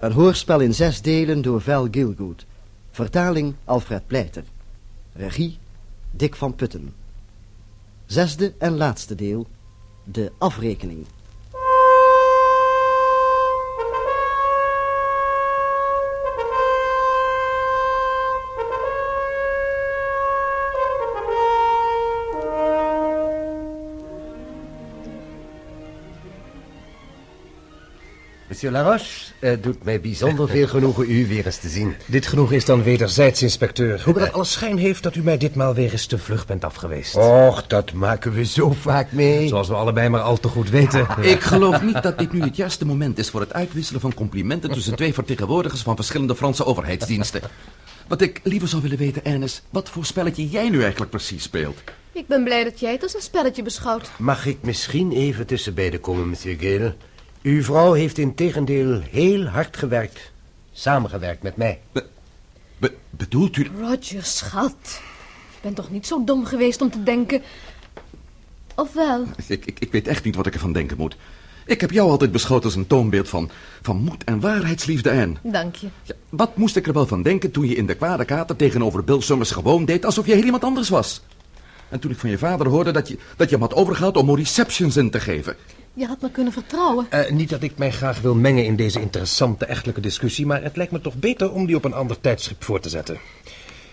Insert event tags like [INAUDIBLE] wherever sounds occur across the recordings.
Een hoorspel in zes delen door Val Gilgood. Vertaling Alfred Pleiter. Regie Dick van Putten. Zesde en laatste deel. De afrekening. Monsieur Laroche, het doet mij bijzonder veel genoegen u weer eens te zien. [LAUGHS] Dit genoegen is dan wederzijds, inspecteur. Hoewel het alles schijn heeft dat u mij ditmaal weer eens te vlug bent afgeweest. Och, dat maken we zo vaak mee. Zoals we allebei maar al te goed weten. [LAUGHS] Ik geloof niet dat dit nu het juiste moment is voor het uitwisselen van complimenten tussen twee vertegenwoordigers van verschillende Franse overheidsdiensten. Wat ik liever zou willen weten, Ernest, wat voor spelletje jij nu eigenlijk precies speelt. Ik ben blij dat jij het als een spelletje beschouwt. Mag ik misschien even tussen beiden komen, monsieur Gale? Uw vrouw heeft in tegendeel heel hard gewerkt. Samengewerkt met mij. Be- be- bedoelt u... Roger, schat. Je bent toch niet zo dom geweest om te denken... Of wel? Ik, ik, ik weet echt niet wat ik ervan denken moet. Ik heb jou altijd beschouwd als een toonbeeld van, van moed en waarheidsliefde en... Dank je. Ja, wat moest ik er wel van denken toen je in de kwade kater tegenover Bill Summers gewoon deed alsof je heel iemand anders was? En toen ik van je vader hoorde dat je, dat je hem had overgehaald om receptions in te geven. Je had me kunnen vertrouwen. Eh, niet dat ik mij graag wil mengen in deze interessante echtelijke discussie... maar het lijkt me toch beter om die op een ander tijdschip voor te zetten.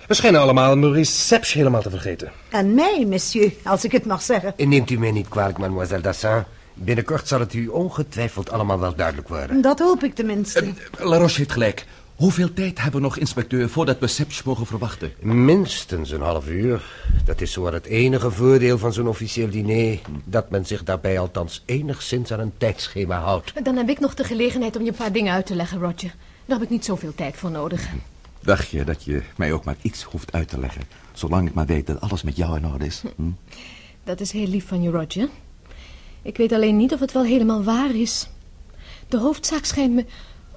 We schijnen allemaal Maurice Sepsch helemaal te vergeten. En mij, monsieur, als ik het mag zeggen. Neemt u mij niet kwalijk, mademoiselle Dassin. Binnenkort zal het u ongetwijfeld allemaal wel duidelijk worden. Dat hoop ik tenminste. Eh, La Roche heeft gelijk. Hoeveel tijd hebben we nog, inspecteur, voordat we Sepsch mogen verwachten? Minstens een half uur. Dat is zowat het enige voordeel van zo'n officieel diner... dat men zich daarbij althans enigszins aan een tijdschema houdt. Dan heb ik nog de gelegenheid om je een paar dingen uit te leggen, Roger. Daar heb ik niet zoveel tijd voor nodig. Dacht je dat je mij ook maar iets hoeft uit te leggen? Zolang ik maar weet dat alles met jou in orde is. Hm? Dat is heel lief van je, Roger. Ik weet alleen niet of het wel helemaal waar is. De hoofdzaak schijnt me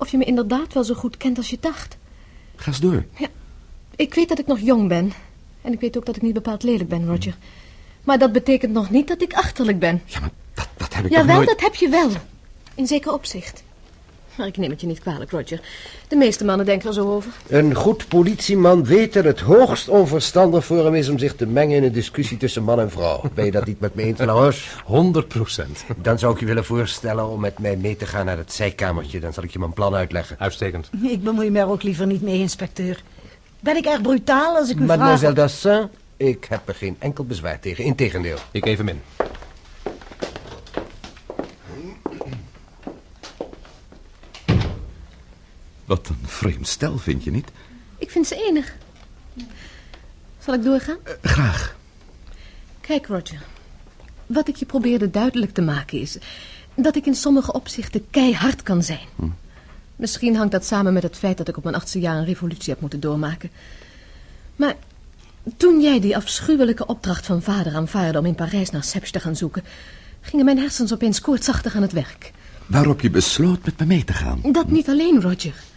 of je me inderdaad wel zo goed kent als je dacht. Ga eens door. Ja, ik weet dat ik nog jong ben. En ik weet ook dat ik niet bepaald lelijk ben, Roger. Maar dat betekent nog niet dat ik achterlijk ben. Ja, maar dat, dat heb ik Jawel, nooit... dat heb je wel. In zeker opzicht. Maar ik neem het je niet kwalijk, Roger. De meeste mannen denken er zo over. Een goed politieman weet dat het hoogst onverstandig voor hem is... om zich te mengen in een discussie tussen man en vrouw. Ben je dat niet met me eens, Laroche? 100 procent. Dan zou ik je willen voorstellen om met mij mee te gaan naar het zijkamertje. Dan zal ik je mijn plan uitleggen. Uitstekend. Ik bemoei me er ook liever niet mee, inspecteur. Ben ik erg brutaal als ik u Mademoiselle vraag... Dassin, ik heb er geen enkel bezwaar tegen. Integendeel. Ik even Wat een vreemd stel, vind je niet? Ik vind ze enig. Zal ik doorgaan? Eh, graag. Kijk, Roger. Wat ik je probeerde duidelijk te maken is... dat ik in sommige opzichten keihard kan zijn. Misschien hangt dat samen met het feit dat ik op mijn achtste jaar een revolutie heb moeten doormaken. Maar toen jij die afschuwelijke opdracht van vader aanvaarde... om in Parijs naar Sepsch te gaan zoeken... gingen mijn hersens opeens koortsachtig aan het werk. Waarop je besloot met me mee te gaan. Dat niet alleen, Roger.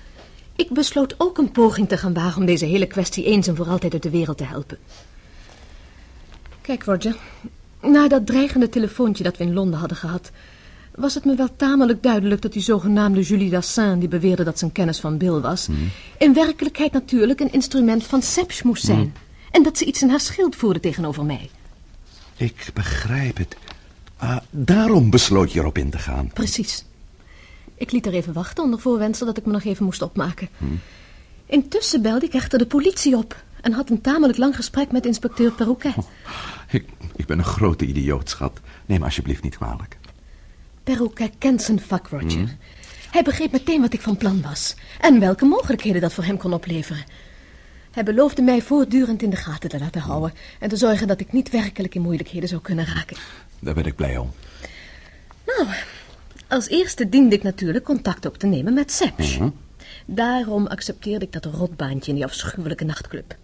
Ik besloot ook een poging te gaan wagen om deze hele kwestie eens en voor altijd uit de wereld te helpen. Kijk, Roger. Na dat dreigende telefoontje dat we in Londen hadden gehad... was het me wel tamelijk duidelijk dat die zogenaamde Julie Dassin... die beweerde dat ze een kennis van Bill was... in werkelijkheid natuurlijk een instrument van Sepsch moest zijn. En dat ze iets in haar schild voerde tegenover mij. Ik begrijp het. Ah, daarom besloot je erop in te gaan. Precies. Ik liet er even wachten onder voorwendsel dat ik me nog even moest opmaken. Intussen belde ik echter de politie op... en had een tamelijk lang gesprek met inspecteur Perroquet. Ik, ik ben een grote idioot, schat. Neem alsjeblieft niet kwalijk. Perroquet kent zijn vak, Roger. Hij begreep meteen wat ik van plan was... en welke mogelijkheden dat voor hem kon opleveren. Hij beloofde mij voortdurend in de gaten te laten houden... en te zorgen dat ik niet werkelijk in moeilijkheden zou kunnen raken. Daar ben ik blij om. Nou, als eerste diende ik natuurlijk contact op te nemen met Sepsch. Daarom accepteerde ik dat rotbaantje in die afschuwelijke nachtclub.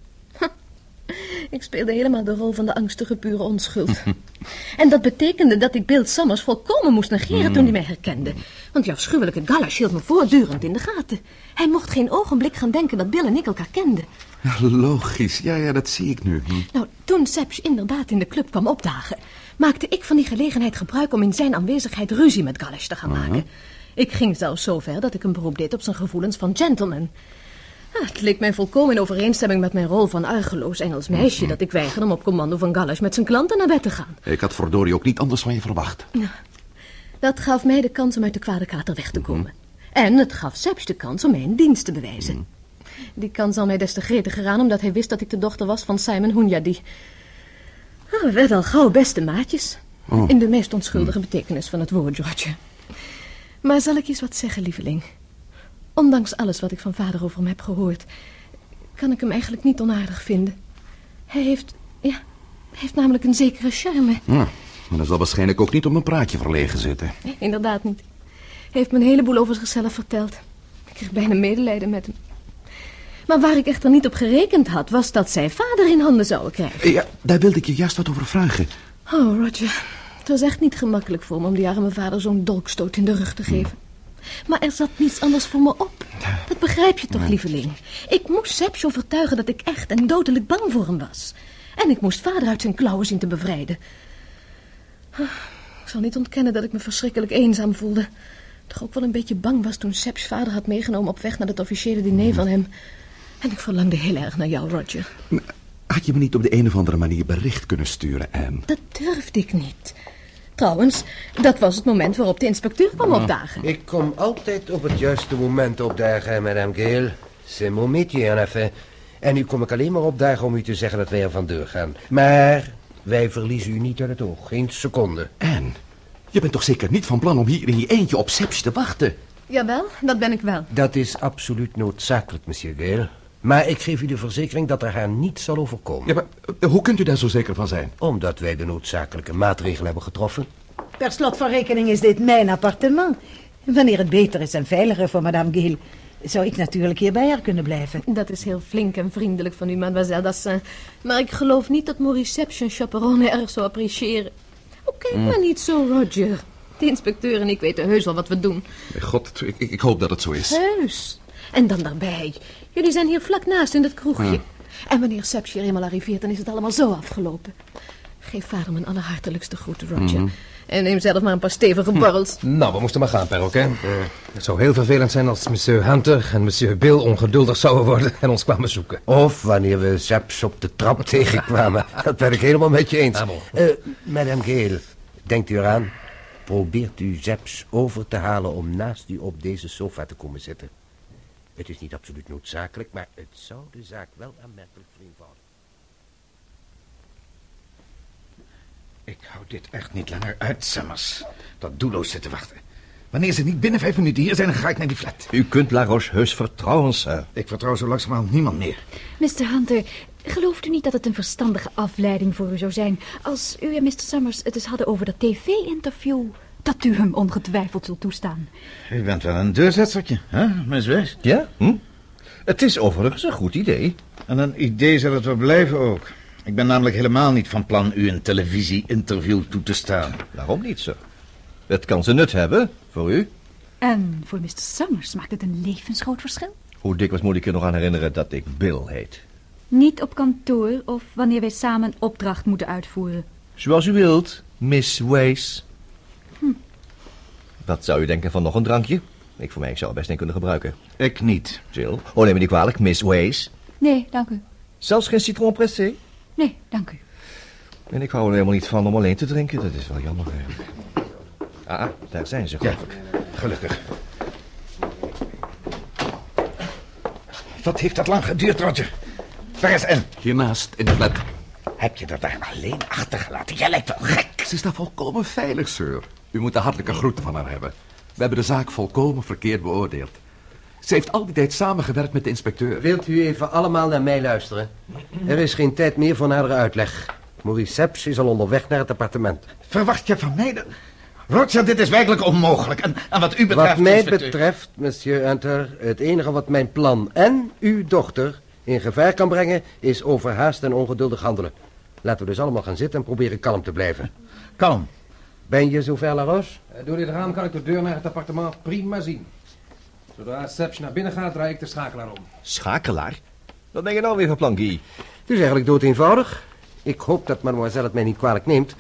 [LAUGHS] Ik speelde helemaal de rol van de angstige pure onschuld. [LAUGHS] en dat betekende dat ik Bill Summers volkomen moest negeren toen hij mij herkende. Want die afschuwelijke Galash hield me voortdurend in de gaten. Hij mocht geen ogenblik gaan denken dat Bill en ik elkaar kenden. Ja, logisch. Ja, ja, dat zie ik nu. Hm. Nou, toen Sepsch inderdaad in de club kwam opdagen... maakte ik van die gelegenheid gebruik om in zijn aanwezigheid ruzie met Galish te gaan maken. Ik ging zelfs zo ver dat ik een beroep deed op zijn gevoelens van gentleman. Ah, het leek mij volkomen in overeenstemming met mijn rol van argeloos Engels meisje... dat ik weigerde om op commando van Galish met zijn klanten naar bed te gaan. Ik had verdorie ook niet anders van je verwacht. Dat gaf mij de kans om uit de kwade kater weg te komen. En het gaf Sepsch de kans om mij een dienst te bewijzen. Die kans zal mij des te gretiger aan, omdat hij wist dat ik de dochter was van Simon Hunyadi. Ah, we werden al gauw beste maatjes. In de meest onschuldige betekenis van het woord, George. Maar zal ik eens wat zeggen, lieveling? Ondanks alles wat ik van vader over hem heb gehoord... kan ik hem eigenlijk niet onaardig vinden. Hij heeft... ja, heeft namelijk een zekere charme. Ja, maar dat zal waarschijnlijk ook niet op een praatje verlegen zitten. Inderdaad niet. Hij heeft me een heleboel over zichzelf verteld. Ik kreeg bijna medelijden met hem. Maar waar ik echter niet op gerekend had, was dat zij vader in handen zouden krijgen. Ja, daar wilde ik je juist wat over vragen. Oh, Roger. Het was echt niet gemakkelijk voor me om die arme vader zo'n dolkstoot in de rug te geven. Maar er zat niets anders voor me op. Dat begrijp je toch, lieveling? Ik moest Sepsch overtuigen dat ik echt en dodelijk bang voor hem was. En ik moest vader uit zijn klauwen zien te bevrijden. Ah, Ik zal niet ontkennen dat ik me verschrikkelijk eenzaam voelde. Toch ook wel een beetje bang was toen Sep's vader had meegenomen op weg naar het officiële diner van hem. En ik verlangde heel erg naar jou, Roger. Had je me niet op de een of andere manier bericht kunnen sturen, Anne? Dat durfde ik niet. Trouwens, dat was het moment waarop de inspecteur kwam opdagen. Ik kom altijd op het juiste moment opdagen, madame Gale. C'est mon métier, en effet. En nu kom ik alleen maar opdagen om u te zeggen dat wij er vandoor gaan. Maar wij verliezen u niet uit het oog. Geen seconde. Anne, je bent toch zeker niet van plan om hier in je eentje op Seps te wachten? Jawel, dat ben ik wel. Dat is absoluut noodzakelijk, monsieur Gale. Maar ik geef u de verzekering dat er haar niets zal overkomen. Ja, maar eh, hoe kunt u daar zo zeker van zijn? Omdat wij de noodzakelijke maatregelen hebben getroffen. Per slot van rekening is dit mijn appartement. Wanneer het beter is en veiliger voor madame Gill... zou ik natuurlijk hier bij haar kunnen blijven. Dat is heel flink en vriendelijk van u, mademoiselle Dassin. Maar ik geloof niet dat Maurice Sepsch een chaperone erg zou appreciëren. Oh, kijk maar niet zo, Roger. De inspecteur en ik weten heus wel wat we doen. God, ik, ik, ik hoop dat het zo is. Heus. En dan daarbij. Jullie zijn hier vlak naast in het kroegje. En wanneer Sepsch hier eenmaal arriveert, dan is het allemaal zo afgelopen. Geef vader mijn allerhartelijkste groeten, Roger. En neem zelf maar een paar stevige borrels. Nou, we moesten maar gaan, Perrock, hè? Het zou heel vervelend zijn als monsieur Hunter en monsieur Bill ongeduldig zouden worden en ons kwamen zoeken. Of wanneer we Zeps op de trap [LAUGHS] tegenkwamen. Dat ben ik helemaal met je eens. Ah. Eh, madame Gale, denkt u eraan? Probeert u Zeps over te halen om naast u op deze sofa te komen zitten. Het is niet absoluut noodzakelijk, maar het zou de zaak wel aanmerkelijk vereenvoudigen. Ik hou dit echt niet langer uit, Summers. Dat doelloos zitten wachten. Wanneer ze niet binnen vijf minuten hier zijn, dan ga ik naar die flat. U kunt La Roche heus vertrouwen, sir. Ik vertrouw zo langzamerhand niemand meer. Mr. Hunter, gelooft u niet dat het een verstandige afleiding voor u zou zijn... als u en Mr. Summers het eens hadden over dat tv-interview... dat u hem ongetwijfeld zult toestaan? U bent wel een deurzetsertje, hè, Miss West? Ja? Hm? Het is overigens een goed idee. En een idee zal het wel blijven ook. Ik ben namelijk helemaal niet van plan u een televisie-interview toe te staan. Waarom niet, sir? Het kan zijn nut hebben, voor u. En voor Mr. Summers maakt het een levensgroot verschil. Hoe dikwijls moet ik je nog aan herinneren dat ik Bill heet? Niet op kantoor of wanneer wij samen een opdracht moeten uitvoeren. Zoals u wilt, Miss Wace. Wat zou u denken van nog een drankje? Ik voor mij ik zou er best een kunnen gebruiken. Ik niet. Jill? Oh, neem me niet kwalijk, Miss Wace. Nee, dank u. Zelfs geen citron pressé? Nee, dank u. En ik hou er helemaal niet van om alleen te drinken. Dat is wel jammer eigenlijk. Ah, daar zijn ze, geloof ik. Gelukkig. Wat heeft dat lang geduurd, Roger? Waar is Anne? Hiernaast, in de flat. Heb je er daar alleen achtergelaten? Jij lijkt wel gek. Ze is daar volkomen veilig, sir. U moet de hartelijke groeten van haar hebben. We hebben de zaak volkomen verkeerd beoordeeld. Ze heeft al die tijd samengewerkt met de inspecteur. Wilt u even allemaal naar mij luisteren? Er is geen tijd meer voor nadere uitleg. Maurice Seps is al onderweg naar het appartement. Verwacht je van mij dat... Roger, dit is werkelijk onmogelijk. En, en wat u betreft... Wat mij inspecteur- betreft, monsieur Hunter, het enige wat mijn plan en uw dochter in gevaar kan brengen, is overhaast en ongeduldig handelen. Laten we dus allemaal gaan zitten en proberen kalm te blijven. Kalm. Ben je zover, Laros? Eh, Door dit raam kan ik de deur naar het appartement prima zien. Zodra Sepsch naar binnen gaat, draai ik de schakelaar om. Schakelaar? Wat ben je nou weer van plan, Guy? Het is eigenlijk dood eenvoudig. Ik hoop dat mademoiselle het mij niet kwalijk neemt.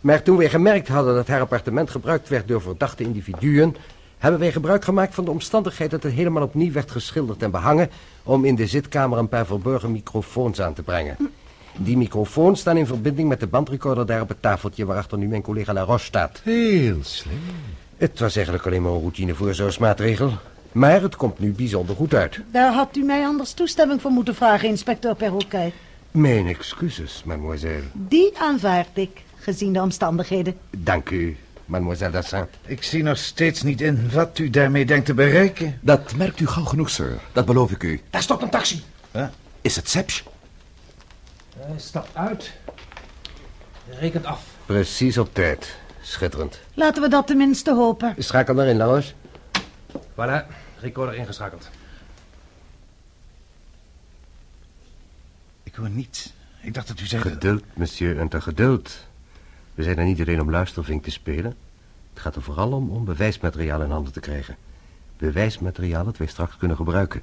Maar toen wij gemerkt hadden dat haar appartement gebruikt werd door verdachte individuen... hebben wij gebruik gemaakt van de omstandigheid dat het helemaal opnieuw werd geschilderd en behangen... om in de zitkamer een paar verborgen microfoons aan te brengen. Die microfoons staan in verbinding met de bandrecorder daar op het tafeltje... waarachter nu mijn collega Laroche staat. Heel slim. Het was eigenlijk alleen maar een routine voorzorgsmaatregel. Maar het komt nu bijzonder goed uit. Daar had u mij anders toestemming voor moeten vragen, inspecteur Perroquet. Mijn excuses, mademoiselle. Die aanvaard ik, gezien de omstandigheden. Dank u, mademoiselle Dassin. Ik zie nog steeds niet in wat u daarmee denkt te bereiken. Dat merkt u gauw genoeg, sir. Dat beloof ik u. Daar stopt een taxi. Is het Sepsch? Hij stapt uit. Rekent af. Precies op tijd. Schitterend. Laten we dat tenminste hopen. Schakel maar in, Laroche. Voilà, recorder ingeschakeld. Ik hoor niets. Ik dacht dat u zei... dat- Geduld, monsieur, en te geduld. We zijn er niet alleen om luistervink te spelen. Het gaat er vooral om om bewijsmateriaal in handen te krijgen. Bewijsmateriaal dat wij straks kunnen gebruiken.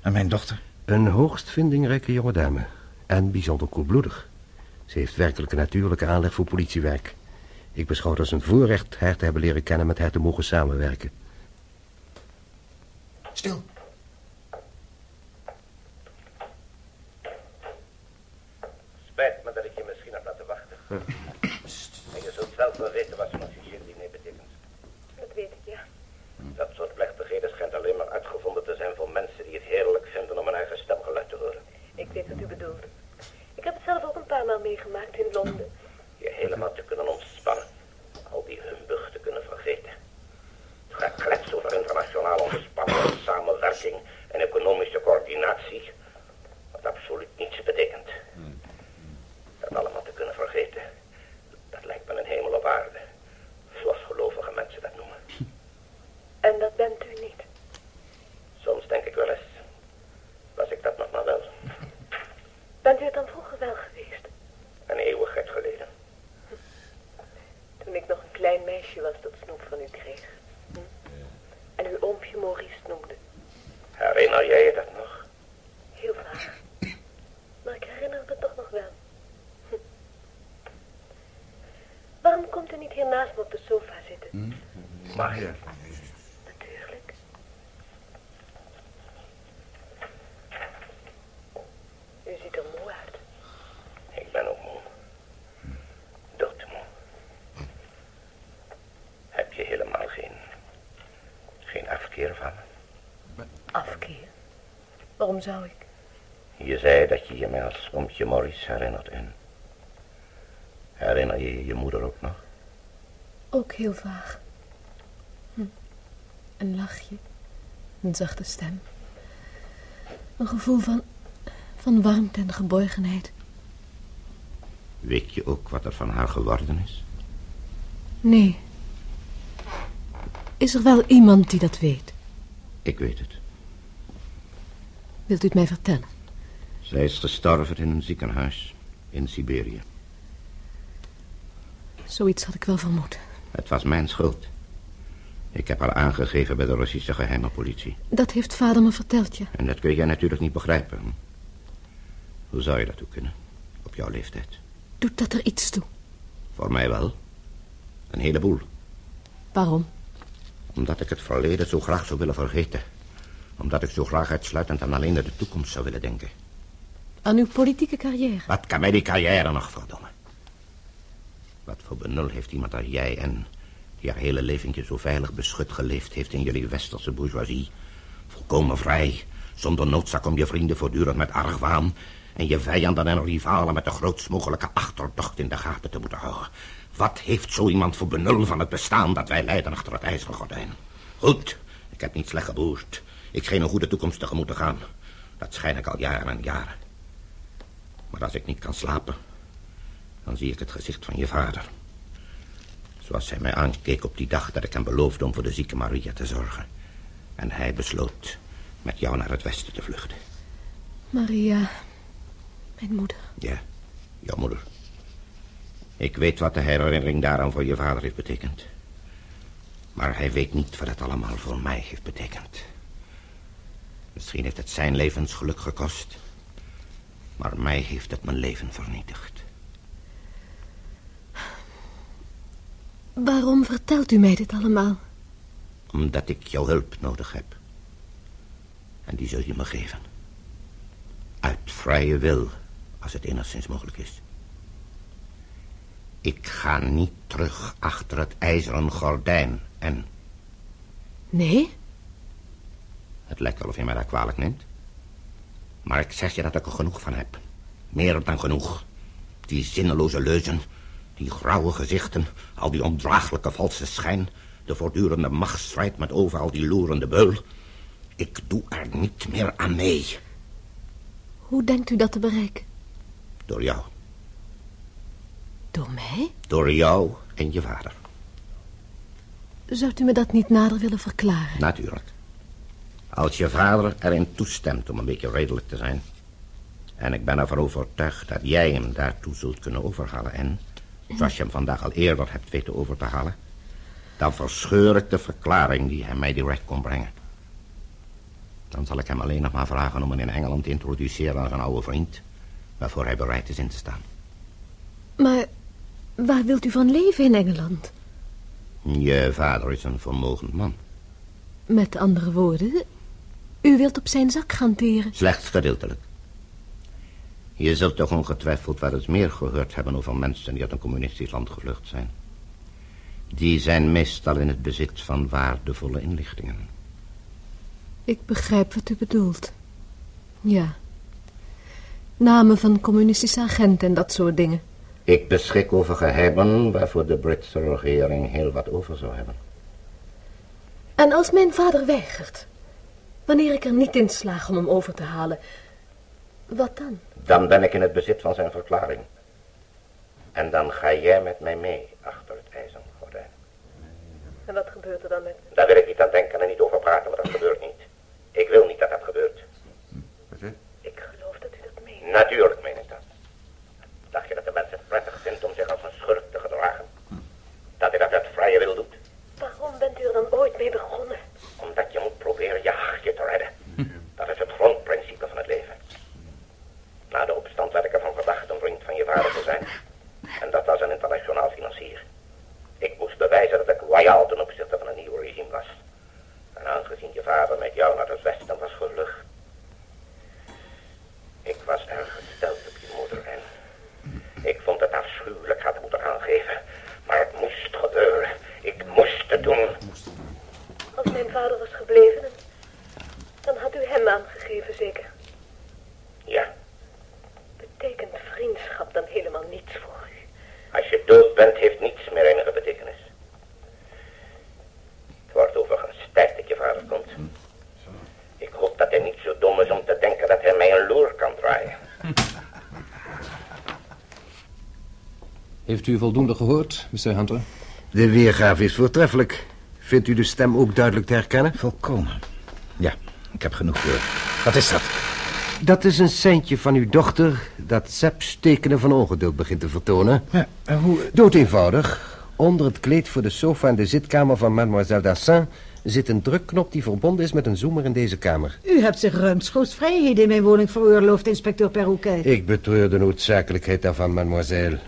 En mijn dochter? Een hoogst vindingrijke jonge dame. En bijzonder koelbloedig. Ze heeft werkelijk een natuurlijke aanleg voor politiewerk. Ik beschouw het als een voorrecht haar te hebben leren kennen met haar te mogen samenwerken. Stil. Spijt me dat ik je misschien heb laten wachten. En [LAUGHS] discussing Mag je? Natuurlijk. U ziet er moe uit. Ik ben ook moe. Doodmoe. Heb je helemaal geen... geen afkeer van me? Afkeer. Waarom zou ik? Je zei dat je je mij als oompje Morris herinnert en... Herinner je je je moeder ook nog? Ook heel vaag. Een lachje. Een zachte stem. Een gevoel van... van warmte en geborgenheid. Weet je ook wat er van haar geworden is? Nee. Is er wel iemand die dat weet? Ik weet het. Wilt u het mij vertellen? Zij is gestorven in een ziekenhuis in Siberië. Zoiets had ik wel vermoed. Het was mijn schuld. Ik heb haar aangegeven bij de Russische geheime politie. Dat heeft vader me verteld, ja. En dat kun jij natuurlijk niet begrijpen. Hoe zou je dat ook kunnen? Op jouw leeftijd. Doet dat er iets toe? Voor mij wel. Een heleboel. Waarom? Omdat ik het verleden zo graag zou willen vergeten. Omdat ik zo graag uitsluitend aan alleen naar de toekomst zou willen denken. Aan uw politieke carrière. Wat kan mij die carrière nog verdomme? Wat voor benul heeft iemand als jij en... die haar hele leventje zo veilig beschut geleefd heeft in jullie westerse bourgeoisie? Volkomen vrij, zonder noodzak om je vrienden voortdurend met argwaan... en je vijanden en rivalen met de grootst mogelijke achterdocht in de gaten te moeten houden. Wat heeft zo iemand voor benul van het bestaan dat wij leiden achter het ijzeren gordijn? Goed, ik heb niet slecht geboerd. Ik scheen een goede toekomst tegemoet te gaan. Dat schijn ik al jaren en jaren. Maar als ik niet kan slapen, dan zie ik het gezicht van je vader. Zoals hij mij aankeek op die dag dat ik hem beloofde om voor de zieke Maria te zorgen. En hij besloot met jou naar het westen te vluchten. Maria, mijn moeder. Ja, jouw moeder. Ik weet wat de herinnering daaraan voor je vader heeft betekend. Maar hij weet niet wat het allemaal voor mij heeft betekend. Misschien heeft het zijn levensgeluk gekost. Maar mij heeft het mijn leven vernietigd. Waarom vertelt u mij dit allemaal? Omdat ik jouw hulp nodig heb. En die zul je me geven. Uit vrije wil, als het enigszins mogelijk is. Ik ga niet terug achter het ijzeren gordijn. En Nee? het lijkt wel of je mij daar kwalijk neemt. Maar ik zeg je dat ik er genoeg van heb. Meer dan genoeg. Die zinneloze leuzen, die grauwe gezichten, al die ondraaglijke valse schijn, de voortdurende machtsstrijd met overal die loerende beul. Ik doe er niet meer aan mee. Hoe denkt u dat te bereiken? Door jou. Door mij? Door jou en je vader. Zou u me dat niet nader willen verklaren? Natuurlijk. Als je vader erin toestemt om een beetje redelijk te zijn. En ik ben ervan overtuigd dat jij hem daartoe zult kunnen overhalen. En, zoals je hem vandaag al eerder hebt weten over te halen... dan verscheur ik de verklaring die hij mij direct kon brengen. Dan zal ik hem alleen nog maar vragen om me in Engeland te introduceren als een oude vriend... waarvoor hij bereid is in te staan. Maar waar wilt u van leven in Engeland? Je vader is een vermogend man. Met andere woorden, u wilt op zijn zak gaan teren. Slechts gedeeltelijk. Je zult toch ongetwijfeld wel eens meer gehoord hebben over mensen die uit een communistisch land gevlucht zijn. Die zijn meestal in het bezit van waardevolle inlichtingen. Ik begrijp wat u bedoelt. Ja. Namen van communistische agenten en dat soort dingen. Ik beschik over geheimen waarvoor de Britse regering heel wat over zou hebben. En als mijn vader weigert, wanneer ik er niet in slaag om hem over te halen, wat dan? Dan ben ik in het bezit van zijn verklaring. En dan ga jij met mij mee achter het ijzeren gordijn. En wat gebeurt er dan met Daar wil ik niet aan denken en niet over praten, maar dat gebeurt niet. Ik wil niet dat dat gebeurt. Ik geloof dat u dat meent. Natuurlijk meen ik dat. Dacht je dat de mens het prettig vindt om zich als een schurk te gedragen? Dat hij dat uit vrije wil doet? Waarom bent u er dan ooit mee begonnen? Omdat je moet proberen je hartje te redden. Dat is het leven. Na de opstand werd ik ervan verdacht een vriend van je vader te zijn. En dat was een internationaal financier. Ik moest bewijzen dat ik loyaal ten opzichte van een nieuw regime was. En aangezien je vader met jou naar het westen was gevlucht. Ik was erg gesteld op je moeder en ik vond het afschuwelijk had moeten aangeven. Maar het moest gebeuren. Ik moest het doen. Als mijn vader was gebleven, dan had u hem aangegeven, zeker. Ja, Betekent vriendschap dan helemaal niets voor u? Als je dood bent, heeft niets meer enige betekenis. Het wordt overigens tijd dat je vader komt. Ik hoop dat hij niet zo dom is om te denken dat hij mij een loer kan draaien. Heeft u voldoende gehoord, Mr. Hunter? De weergave is voortreffelijk. Vindt u de stem ook duidelijk te herkennen? Volkomen. Ja, ik heb genoeg gehoord. Wat is dat? Dat is een seintje van uw dochter dat Seps tekenen van ongeduld begint te vertonen. Ja, en hoe... Dood eenvoudig. Onder het kleed voor de sofa in de zitkamer van mademoiselle Dassin zit een drukknop die verbonden is met een zoemer in deze kamer. U hebt zich ruimschoots vrijheden in mijn woning veroorloofd, inspecteur Perrouquet. Ik betreur de noodzakelijkheid daarvan, mademoiselle.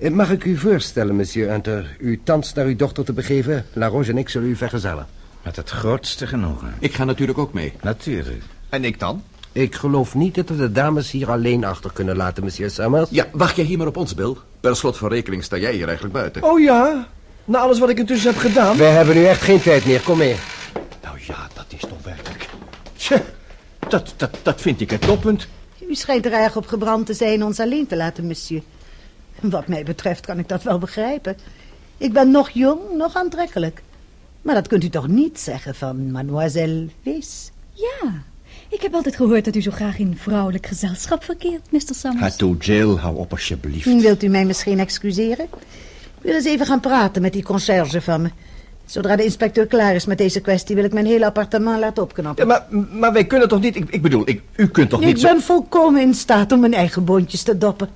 Eh, Mag ik u voorstellen, monsieur Hunter, u thans naar uw dochter te begeven? La Roche en ik zullen u vergezellen. Met het grootste genoegen. Ik ga natuurlijk ook mee. Natuurlijk. En ik dan? Ik geloof niet dat we de dames hier alleen achter kunnen laten, monsieur Summers. Ja, wacht jij hier maar op ons, Bill. Per slot van rekening sta jij hier eigenlijk buiten. Oh ja? Na alles wat ik intussen heb gedaan? We hebben nu echt geen tijd meer, kom mee. Nou ja, dat is toch werkelijk... Tja, dat, dat, dat vind ik het toppunt. U schijnt er erg op gebrand te zijn ons alleen te laten, monsieur. Wat mij betreft kan ik dat wel begrijpen. Ik ben nog jong, nog aantrekkelijk. Maar dat kunt u toch niet zeggen van mademoiselle Wees? Ja, ik heb altijd gehoord dat u zo graag in vrouwelijk gezelschap verkeert, Mr. Summers. Hato Jill, hou op alsjeblieft. Wilt u mij misschien excuseren? Ik wil eens even gaan praten met die conciërge van me. Zodra de inspecteur klaar is met deze kwestie... wil ik mijn hele appartement laten opknappen. Ja, maar, maar wij kunnen toch niet... Ik, ik bedoel, ik, u kunt toch ik niet zo... ben volkomen in staat om mijn eigen boontjes te doppen.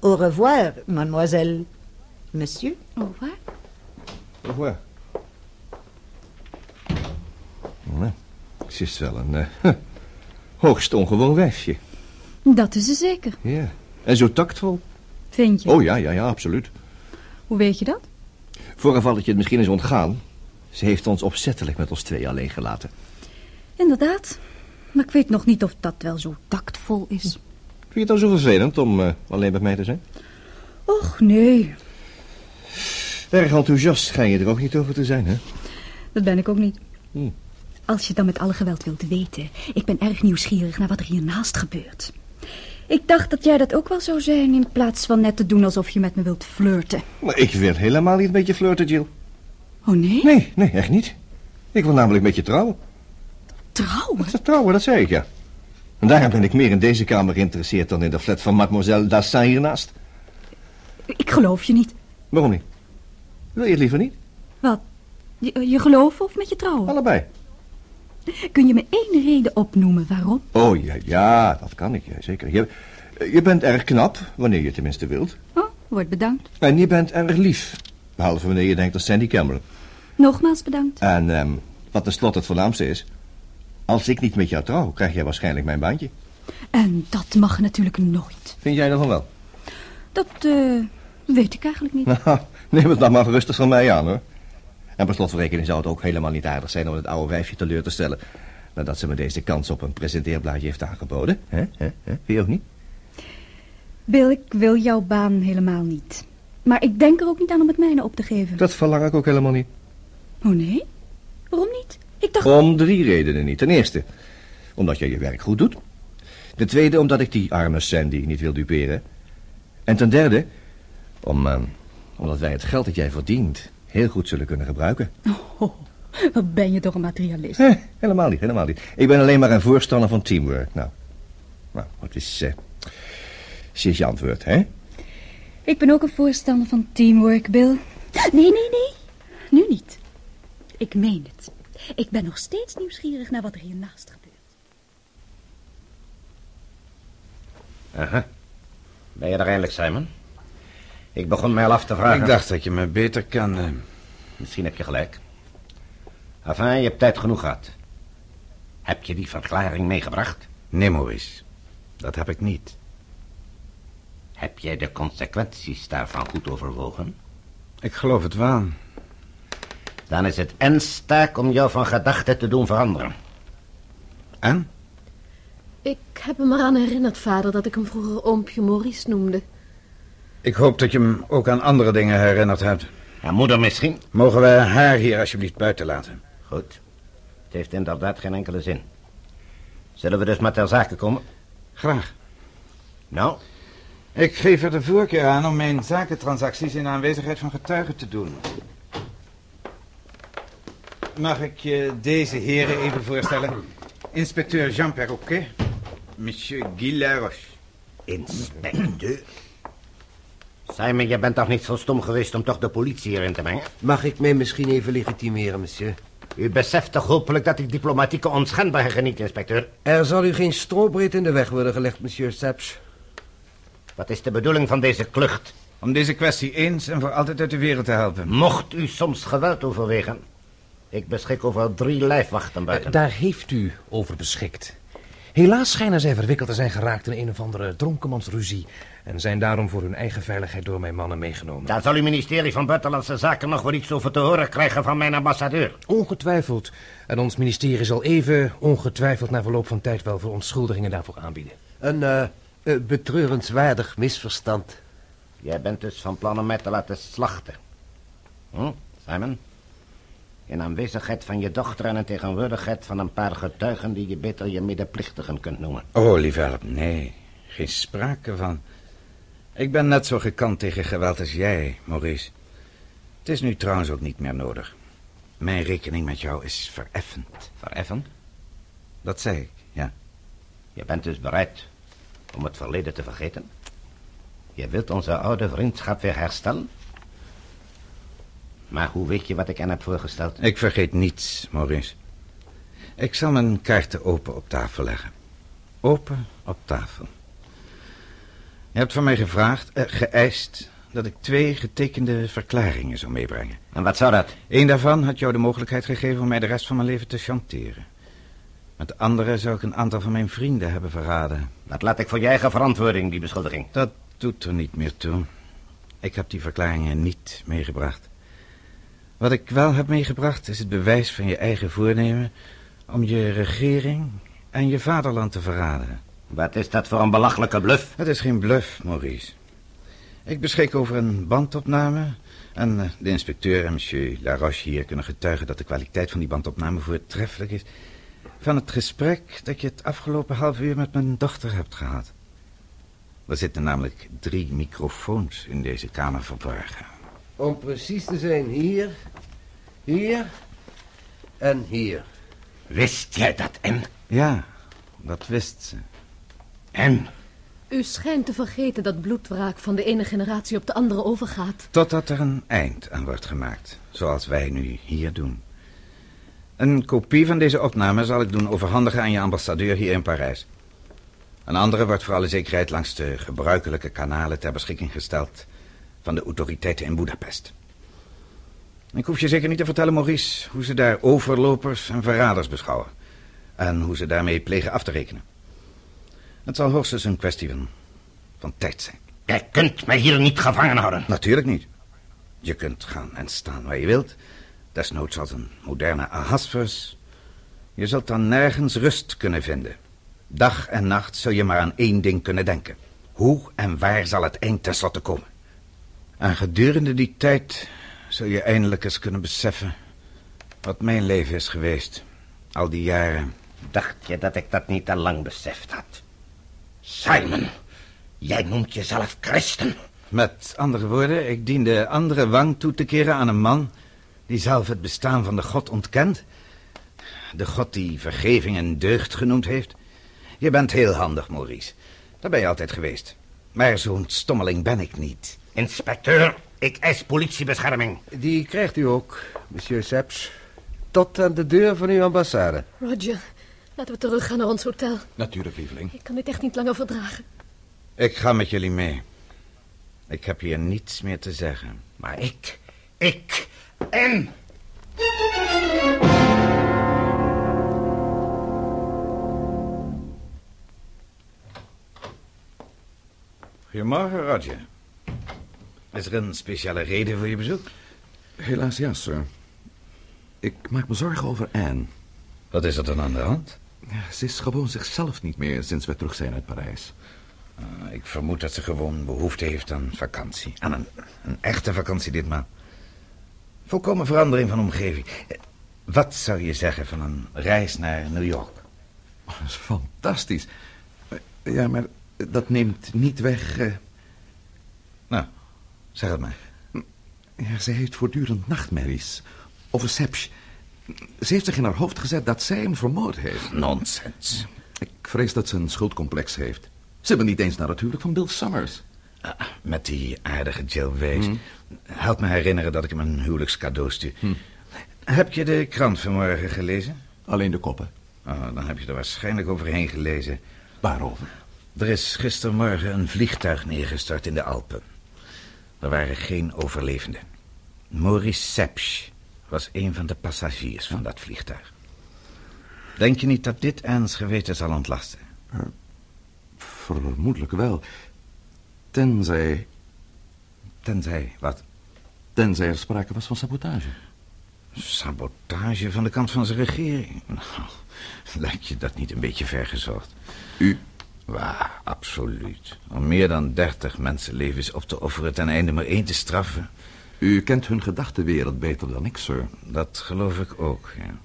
Au revoir, mademoiselle. Monsieur? Oh, waar? Au revoir. Nee, ze is wel een eh, [LAUGHS] hoogst ongewoon wijfje. Dat is ze zeker, Ja. En zo tactvol. vind je. Oh ja, ja, ja, absoluut. Hoe weet je dat? Voor een val dat je het misschien is ontgaan. Ze heeft ons opzettelijk met ons twee alleen gelaten. Inderdaad. Maar ik weet nog niet of dat wel zo tactvol is. Vind je het dan zo vervelend om eh, alleen met mij te zijn? Och, nee. Erg enthousiast schijn je er ook niet over te zijn, hè? Dat ben ik ook niet. Hm. Als je dan met alle geweld wilt weten. Ik ben erg nieuwsgierig naar wat er hiernaast gebeurt. Ik dacht dat jij dat ook wel zou zijn... in plaats van net te doen alsof je met me wilt flirten. Maar ik wil helemaal niet met je flirten, Jill. Oh, nee? Nee, nee, echt niet. Ik wil namelijk met je trouwen. Trouwen? Dat trouwen, dat zei ik, ja. En daarom ben ik meer in deze kamer geïnteresseerd dan in de flat van mademoiselle Dassin hiernaast. Ik geloof je niet. Waarom niet? Wil je het liever niet? Wat? Je, je geloven of met je trouwen? Allebei. Kun je me één reden opnoemen waarom? Oh, ja, ja, dat kan ik, ja, zeker. Je, je bent erg knap, wanneer je tenminste wilt. Oh, wordt bedankt. En je bent erg lief. Behalve wanneer je denkt aan Sandy Cameron. Nogmaals bedankt. En ehm, wat tenslotte het voornaamste is... Als ik niet met jou trouw, krijg jij waarschijnlijk mijn baantje. En dat mag natuurlijk nooit. Vind jij dat dan wel? Dat eh, weet ik eigenlijk niet. [LAUGHS] Nou, neem het dan maar rustig van mij aan, hoor. En per slotverrekening zou het ook helemaal niet aardig zijn om het oude wijfje teleur te stellen... nadat ze me deze kans op een presenteerblaadje heeft aangeboden. Hè? Hè? Hè? Vind je ook niet? Bill, ik wil jouw baan helemaal niet. Maar ik denk er ook niet aan om het mijne op te geven. Dat verlang ik ook helemaal niet. Oh nee? Waarom niet? Ik dacht... Om drie redenen niet. Ten eerste, omdat jij je werk goed doet. Ten tweede, omdat ik die arme Sandy niet wil duperen. En ten derde, om, eh, omdat wij het geld dat jij verdient heel goed zullen kunnen gebruiken. Oh, wat ben je toch een materialist. Eh, helemaal niet, helemaal niet. Ik ben alleen maar een voorstander van teamwork. Nou, nou wat is... eh is je antwoord, hè? Ik ben ook een voorstander van teamwork, Bill. Nee, nee, nee. Nu niet. Ik meen het. Ik ben nog steeds nieuwsgierig naar wat er hiernaast gebeurt. Aha. Ben je er eindelijk, Simon? Ik begon mij al af te vragen... Ik dacht dat je me beter kende. Misschien heb je gelijk. Enfin, je hebt tijd genoeg gehad. Heb je die verklaring meegebracht? Nee, Maurice. Dat heb ik niet. Heb jij de consequenties daarvan goed overwogen? Ik geloof het wel. Dan is het ens taak om jou van gedachten te doen veranderen. En? Ik heb me maar aan herinnerd, vader, dat ik hem vroeger oompje Maurice noemde. Ik hoop dat je hem ook aan andere dingen herinnerd hebt. Ja, moeder misschien? Mogen we haar hier alsjeblieft buiten laten? Goed. Het heeft inderdaad geen enkele zin. Zullen we dus maar ter zake komen? Graag. Nou, Ik geef er de voorkeur aan om mijn zakentransacties in aanwezigheid van getuigen te doen. Mag ik je deze heren even voorstellen? Inspecteur Jean Perroquet, monsieur Guy Laroche. inspecteur. Simon, je bent toch niet zo stom geweest om toch de politie hierin te mengen? Mag ik mij misschien even legitimeren, monsieur? U beseft toch hopelijk dat ik diplomatieke onschendbaarheid geniet, inspecteur? Er zal u geen strobreed in de weg worden gelegd, monsieur Saps. Wat is de bedoeling van deze klucht? Om deze kwestie eens en voor altijd uit de wereld te helpen. Mocht u soms geweld overwegen? Ik beschik over drie lijfwachten buiten. Daar heeft u over beschikt. Helaas schijnen zij verwikkeld te zijn geraakt in een of andere dronkenmansruzie... en zijn daarom voor hun eigen veiligheid door mijn mannen meegenomen. Daar zal uw ministerie van Buitenlandse Zaken nog wel iets over te horen krijgen van mijn ambassadeur. Ongetwijfeld. En ons ministerie zal even ongetwijfeld na verloop van tijd wel verontschuldigingen daarvoor aanbieden. Een eh, eh, betreurenswaardig misverstand. Jij bent dus van plan om mij te laten slachten. Hm, Simon? In aanwezigheid van je dochter en in tegenwoordigheid van een paar getuigen die je beter je medeplichtigen kunt noemen. Oh, lieve help, nee. Geen sprake van. Ik ben net zo gekant tegen geweld als jij, Maurice. Het is nu trouwens ook niet meer nodig. Mijn rekening met jou is vereffend. Vereffend? Dat zei ik, ja. Je bent dus bereid om het verleden te vergeten? Je wilt onze oude vriendschap weer herstellen? Maar hoe weet je wat ik hen heb voorgesteld? Ik vergeet niets, Maurice. Ik zal mijn kaarten open op tafel leggen. Open op tafel. Je hebt van mij gevraagd, eh, geëist, dat ik twee getekende verklaringen zou meebrengen. En wat zou dat? Eén daarvan had jou de mogelijkheid gegeven om mij de rest van mijn leven te chanteren. Met anderen zou ik een aantal van mijn vrienden hebben verraden. Dat laat ik voor je eigen verantwoording, die beschuldiging. Dat doet er niet meer toe. Ik heb die verklaringen niet meegebracht. Wat ik wel heb meegebracht is het bewijs van je eigen voornemen... om je regering en je vaderland te verraden. Wat is dat voor een belachelijke bluff? Het is geen bluff, Maurice. Ik beschik over een bandopname... en eh, de inspecteur en monsieur Laroche hier kunnen getuigen... dat de kwaliteit van die bandopname voortreffelijk is... van het gesprek dat je het afgelopen half uur met mijn dochter hebt gehad. Er zitten namelijk drie microfoons in deze kamer verborgen. Om precies te zijn, hier, hier en hier. Wist jij dat, en? Ja, dat wist ze. En? U schijnt te vergeten dat bloedwraak van de ene generatie op de andere overgaat. Totdat er een eind aan wordt gemaakt, zoals wij nu hier doen. Een kopie van deze opname zal ik doen overhandigen aan je ambassadeur hier in Parijs. Een andere wordt voor alle zekerheid langs de gebruikelijke kanalen ter beschikking gesteld van de autoriteiten in Budapest. Ik hoef je zeker niet te vertellen, Maurice, hoe ze daar overlopers en verraders beschouwen. En hoe ze daarmee plegen af te rekenen. Het zal hoogstens een kwestie van, van tijd zijn. Jij kunt mij hier niet gevangen houden. Natuurlijk niet. Je kunt gaan en staan waar je wilt. Desnoods als een moderne Ahasverus. Je zult dan nergens rust kunnen vinden. Dag en nacht zul je maar aan één ding kunnen denken. Hoe en waar zal het eind tenslotte komen? En gedurende die tijd zul je eindelijk eens kunnen beseffen... wat mijn leven is geweest. Al die jaren. Dacht je dat ik dat niet al lang beseft had? Simon, jij noemt jezelf christen. Met andere woorden, ik dien de andere wang toe te keren aan een man... die zelf het bestaan van de God ontkent. De God die vergeving en deugd genoemd heeft. Je bent heel handig, Maurice. Dat ben je altijd geweest. Maar zo'n stommeling ben ik niet. Inspecteur, ik eis politiebescherming. Die krijgt u ook, monsieur Seps. Tot aan de deur van uw ambassade. Roger, laten we teruggaan naar ons hotel. Natuurlijk, lieveling. Ik kan dit echt niet langer verdragen. Ik ga met jullie mee. Ik heb hier niets meer te zeggen. Maar ik, ik en... Goedemorgen, Roger. Is er een speciale reden voor je bezoek? Helaas ja, sir. Ik maak me zorgen over Anne. Wat is er dan aan de hand? Ze is gewoon zichzelf niet meer sinds we terug zijn uit Parijs. Uh, ik vermoed dat ze gewoon behoefte heeft aan vakantie. Aan een, een echte vakantie ditmaal. Volkomen verandering van omgeving. Wat zou je zeggen van een reis naar New York? Oh, dat is fantastisch. Ja, maar dat neemt niet weg... Uh... Nou, zeg het maar. Ja, ze heeft voortdurend nachtmerries. Over Sepsch. Ze heeft zich in haar hoofd gezet dat zij hem vermoord heeft. Nonsens. Ik vrees dat ze een schuldcomplex heeft. Ze wil niet eens naar het huwelijk van Bill Summers. Ah, met die aardige Jill Wees. Hmm. Help me herinneren dat ik hem een huwelijkscadeau stuur. Hmm. Heb je de krant vanmorgen gelezen? Alleen de koppen. Oh, dan heb je er waarschijnlijk overheen gelezen. Waarover? Er is gistermorgen een vliegtuig neergestort in de Alpen. Er waren geen overlevenden. Maurice Sepsch was een van de passagiers van dat vliegtuig. Denk je niet dat dit Anne's geweten zal ontlasten? Uh, vermoedelijk wel. Tenzij... Tenzij wat? Tenzij er sprake was van sabotage. Sabotage van de kant van zijn regering? Nou, lijkt je dat niet een beetje vergezocht? U? Waar, absoluut. Om meer dan dertig mensenlevens op te offeren ten einde maar één te straffen. U kent hun gedachtenwereld beter dan ik, sir. Dat geloof ik ook, ja.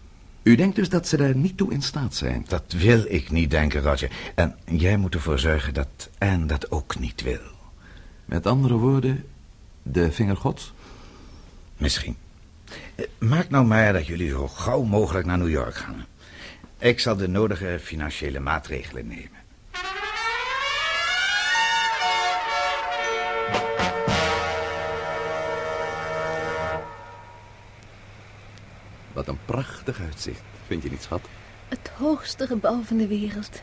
U denkt dus dat ze daar niet toe in staat zijn? Dat wil ik niet denken, Roger. En jij moet ervoor zorgen dat Anne dat ook niet wil. Met andere woorden, de vinger gods? Misschien. Maak nou maar dat jullie zo gauw mogelijk naar New York gaan. Ik zal de nodige financiële maatregelen nemen. Wat een prachtig uitzicht. Vind je niet, schat? Het hoogste gebouw van de wereld.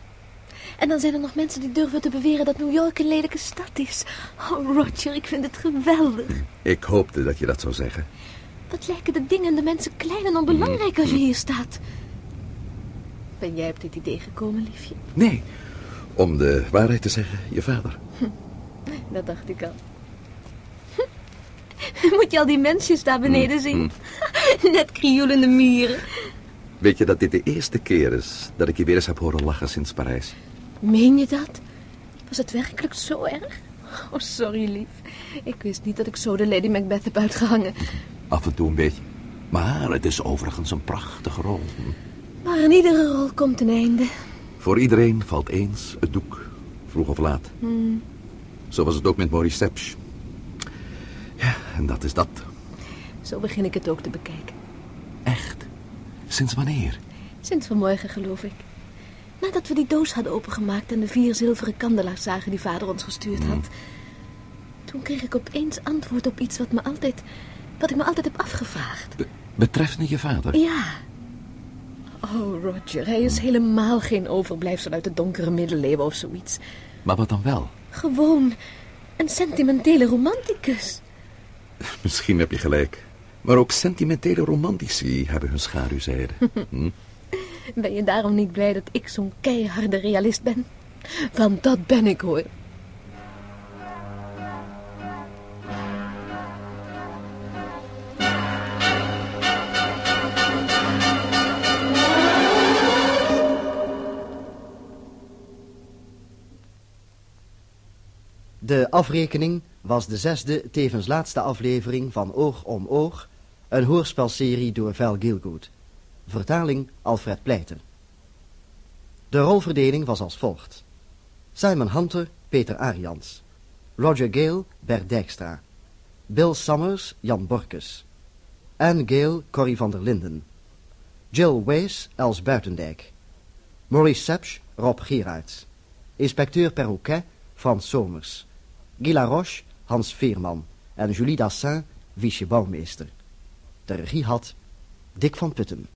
En dan zijn er nog mensen die durven te beweren dat New York een lelijke stad is. Oh, Roger, ik vind het geweldig. Ik hoopte dat je dat zou zeggen. Wat lijken de dingen en de mensen klein en onbelangrijk als je hier staat. Ben jij op dit idee gekomen, liefje? Nee, om de waarheid te zeggen, je vader. Dat dacht ik al. [LAUGHS] Moet je al die mensjes daar beneden zien? [LAUGHS] Net krioelende mieren. Weet je dat dit de eerste keer is dat ik je weer eens heb horen lachen sinds Parijs? Meen je dat? Was het werkelijk zo erg? Oh, sorry, lief. Ik wist niet dat ik zo de Lady Macbeth heb uitgehangen. Af en toe een beetje. Maar het is overigens een prachtige rol. Maar in iedere rol komt een einde. Voor iedereen valt eens het doek, vroeg of laat. Zo was het ook met Maurice Sepsch. Ja, en dat is dat. Zo begin ik het ook te bekijken. Echt? Sinds wanneer? Sinds vanmorgen, geloof ik. Nadat we die doos hadden opengemaakt en de vier zilveren kandelaars zagen die vader ons gestuurd had. Toen kreeg ik opeens antwoord op iets wat me altijd... wat ik me altijd heb afgevraagd. Be- betreffende je vader? Ja. Oh, Roger, hij is helemaal geen overblijfsel uit de donkere middeleeuwen of zoiets. Maar wat dan wel? Gewoon een sentimentele romanticus. [LAUGHS] Misschien heb je gelijk. Maar ook sentimentele romantici hebben hun schaduwzijde. [LAUGHS] Hm? Ben je daarom niet blij dat ik zo'n keiharde realist ben? Want dat ben ik hoor. De afrekening was de zesde, tevens laatste aflevering van Oog om Oog, een hoorspelserie door Val Gilgood. Vertaling Alfred Pleiter. De rolverdeling was als volgt. Simon Hunter, Peter Arians. Roger Gale, Bert Dijkstra. Bill Summers, Jan Borkes. Anne Gale, Corrie van der Linden. Jill Wees, Els Buitendijk. Maurice Sepsch, Rob Gerards. Inspecteur Perroquet, Frans Somers. Guy Laroche, Hans Veerman. En Julie Dassin, Wiesje Bouwmeester. De regie had Dick van Putten.